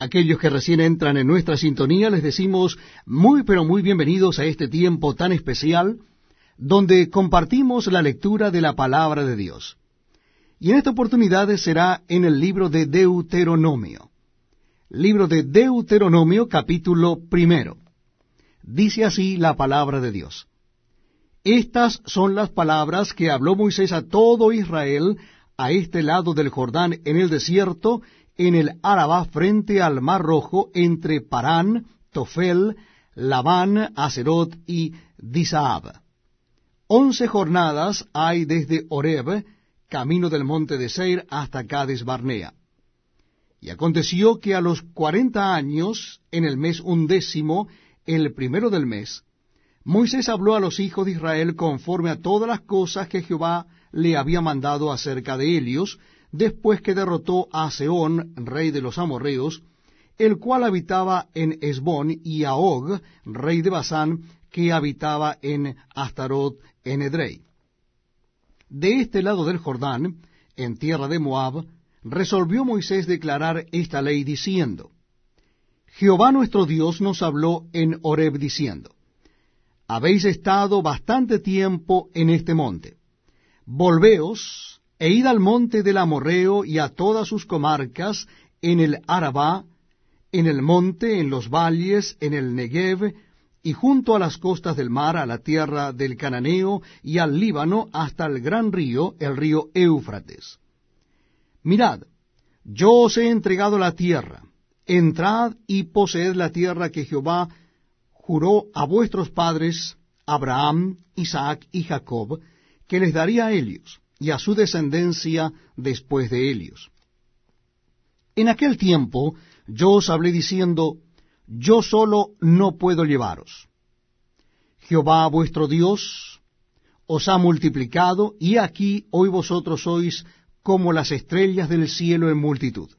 Aquellos que recién entran en nuestra sintonía les decimos muy pero muy bienvenidos a este tiempo tan especial donde compartimos la lectura de la palabra de Dios. Y en esta oportunidad será en el libro de Deuteronomio. Libro de Deuteronomio capítulo primero. Dice así la palabra de Dios. Estas son las palabras que habló Moisés a todo Israel a este lado del Jordán en el desierto, en el Arabá frente al Mar Rojo, entre Parán, Tofel, Labán, Acerot y Disaab. Once jornadas hay desde Oreb, camino del monte de Seir, hasta Cades Barnea. Y aconteció que a los cuarenta años, en el mes undécimo, el primero del mes, Moisés habló a los hijos de Israel conforme a todas las cosas que Jehová le había mandado acerca de Helios, después que derrotó a Seón, rey de los amorreos, el cual habitaba en Esbón, y a Og, rey de Basán, que habitaba en Astarot en Edrei. De este lado del Jordán, en tierra de Moab, resolvió Moisés declarar esta ley diciendo, Jehová nuestro Dios nos habló en Horeb diciendo, Habéis estado bastante tiempo en este monte. Volveos e id al monte del Amorreo y a todas sus comarcas, en el Arabá, en el monte, en los valles, en el Negev, y junto a las costas del mar, a la tierra del Cananeo, y al Líbano, hasta el gran río, el río Éufrates. Mirad, yo os he entregado la tierra, entrad y poseed la tierra que Jehová juró a vuestros padres, Abraham, Isaac y Jacob, que les daría a ellos y a su descendencia después de ellos. En aquel tiempo yo os hablé diciendo, yo solo no puedo llevaros. Jehová vuestro Dios os ha multiplicado, y aquí hoy vosotros sois como las estrellas del cielo en multitud.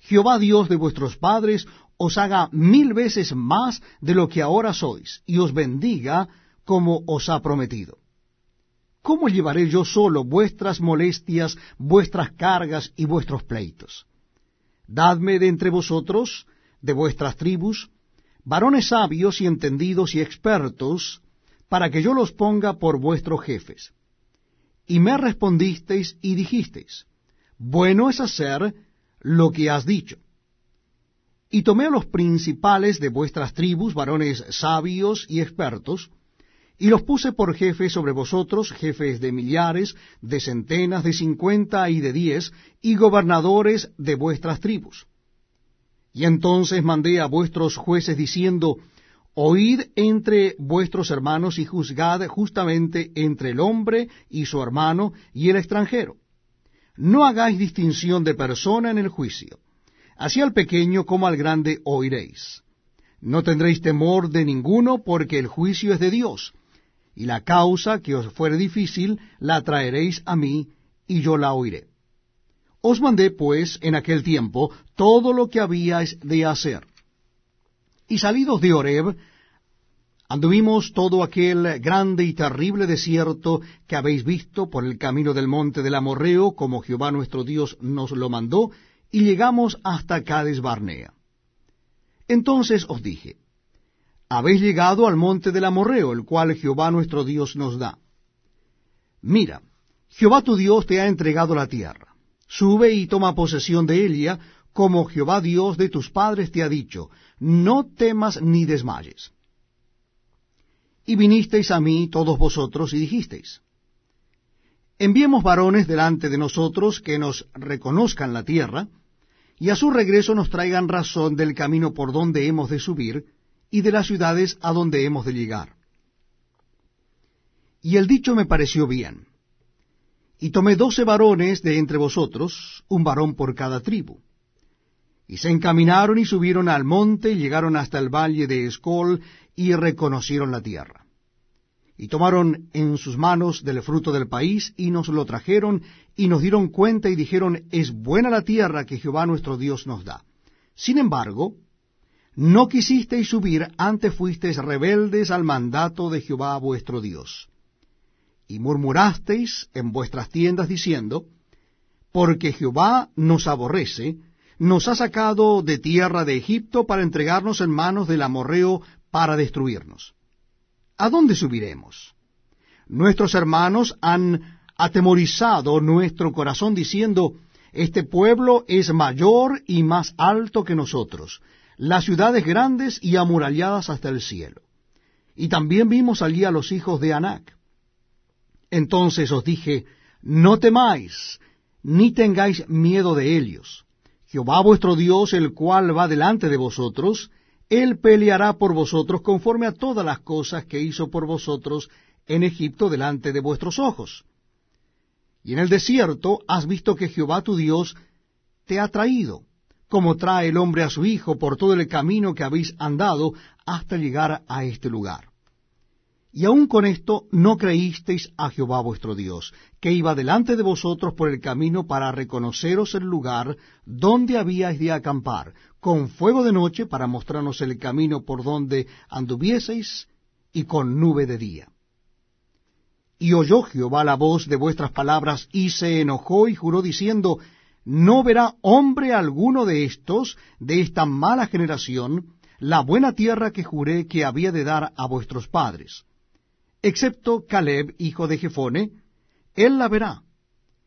Jehová Dios de vuestros padres os haga mil veces más de lo que ahora sois, y os bendiga como os ha prometido. ¿Cómo llevaré yo solo vuestras molestias, vuestras cargas y vuestros pleitos? Dadme de entre vosotros, de vuestras tribus, varones sabios y entendidos y expertos, para que yo los ponga por vuestros jefes. Y me respondisteis y dijisteis, bueno es hacer lo que has dicho. Y tomé a los principales de vuestras tribus, varones sabios y expertos, y los puse por jefes sobre vosotros, jefes de millares, de centenas, de cincuenta y de diez, y gobernadores de vuestras tribus. Y entonces mandé a vuestros jueces diciendo, Oíd entre vuestros hermanos y juzgad justamente entre el hombre y su hermano y el extranjero. No hagáis distinción de persona en el juicio. Así al pequeño como al grande oiréis. No tendréis temor de ninguno, porque el juicio es de Dios y la causa que os fuere difícil la traeréis a mí, y yo la oiré. Os mandé, pues, en aquel tiempo todo lo que habíais de hacer. Y salidos de Horeb, anduvimos todo aquel grande y terrible desierto que habéis visto por el camino del monte del Amorreo, como Jehová nuestro Dios nos lo mandó, y llegamos hasta Cades Barnea. Entonces os dije, habéis llegado al monte del Amorreo, el cual Jehová nuestro Dios nos da. Mira, Jehová tu Dios te ha entregado la tierra. Sube y toma posesión de ella, como Jehová Dios de tus padres te ha dicho, no temas ni desmayes. Y vinisteis a mí todos vosotros y dijisteis, enviemos varones delante de nosotros que nos reconozcan la tierra, y a su regreso nos traigan razón del camino por donde hemos de subir, y de las ciudades a donde hemos de llegar. Y el dicho me pareció bien. Y tomé doce varones de entre vosotros, un varón por cada tribu. Y se encaminaron y subieron al monte, y llegaron hasta el valle de Escol, y reconocieron la tierra. Y tomaron en sus manos del fruto del país, y nos lo trajeron, y nos dieron cuenta, y dijeron, es buena la tierra que Jehová nuestro Dios nos da. Sin embargo, no quisisteis subir, antes fuisteis rebeldes al mandato de Jehová vuestro Dios. Y murmurasteis en vuestras tiendas diciendo, porque Jehová nos aborrece, nos ha sacado de tierra de Egipto para entregarnos en manos del amorreo para destruirnos. ¿A dónde subiremos? Nuestros hermanos han atemorizado nuestro corazón diciendo, este pueblo es mayor y más alto que nosotros, las ciudades grandes y amuralladas hasta el cielo. Y también vimos allí a los hijos de Anac. Entonces os dije, no temáis, ni tengáis miedo de ellos. Jehová vuestro Dios, el cual va delante de vosotros, él peleará por vosotros conforme a todas las cosas que hizo por vosotros en Egipto delante de vuestros ojos. Y en el desierto has visto que Jehová tu Dios te ha traído, como trae el hombre a su hijo por todo el camino que habéis andado hasta llegar a este lugar. Y aun con esto no creísteis a Jehová vuestro Dios, que iba delante de vosotros por el camino para reconoceros el lugar donde habíais de acampar, con fuego de noche para mostrarnos el camino por donde anduvieseis, y con nube de día. Y oyó Jehová la voz de vuestras palabras, y se enojó y juró diciendo, No verá hombre alguno de estos, de esta mala generación, la buena tierra que juré que había de dar a vuestros padres. Excepto Caleb, hijo de Jefone, él la verá,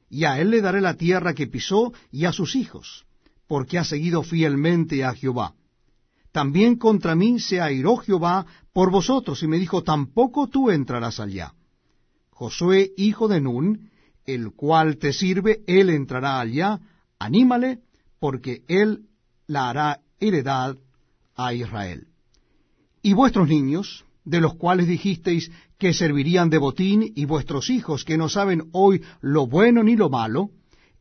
y a él le daré la tierra que pisó y a sus hijos, porque ha seguido fielmente a Jehová. También contra mí se airó Jehová por vosotros, y me dijo, tampoco tú entrarás allá. Josué, hijo de Nun, el cual te sirve, él entrará allá, anímale, porque él la hará heredad a Israel. Y vuestros niños, de los cuales dijisteis que servirían de botín, y vuestros hijos, que no saben hoy lo bueno ni lo malo,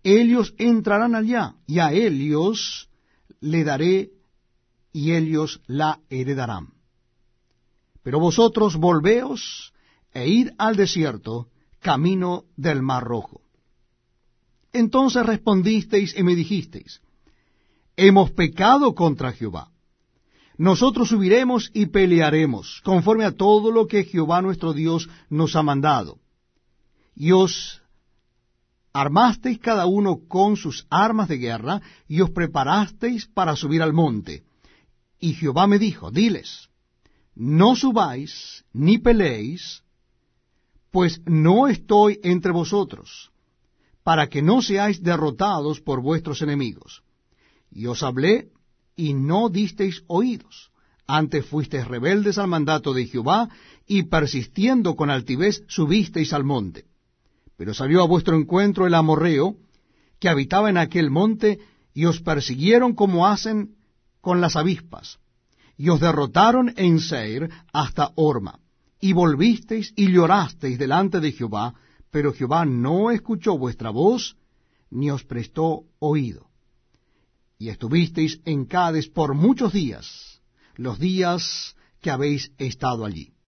ellos entrarán allá, y a ellos le daré, y ellos la heredarán. Pero vosotros volveos e id al desierto, camino del mar rojo. Entonces respondisteis y me dijisteis, hemos pecado contra Jehová. Nosotros subiremos y pelearemos, conforme a todo lo que Jehová nuestro Dios nos ha mandado. Y os armasteis cada uno con sus armas de guerra, y os preparasteis para subir al monte. Y Jehová me dijo, diles, no subáis ni peleéis, pues no estoy entre vosotros, para que no seáis derrotados por vuestros enemigos. Y os hablé, y no disteis oídos. Antes fuisteis rebeldes al mandato de Jehová, y persistiendo con altivez subisteis al monte. Pero salió a vuestro encuentro el amorreo, que habitaba en aquel monte, y os persiguieron como hacen con las avispas, y os derrotaron en Seir hasta Orma y volvisteis y llorasteis delante de Jehová, pero Jehová no escuchó vuestra voz, ni os prestó oído. Y estuvisteis en Cades por muchos días, los días que habéis estado allí.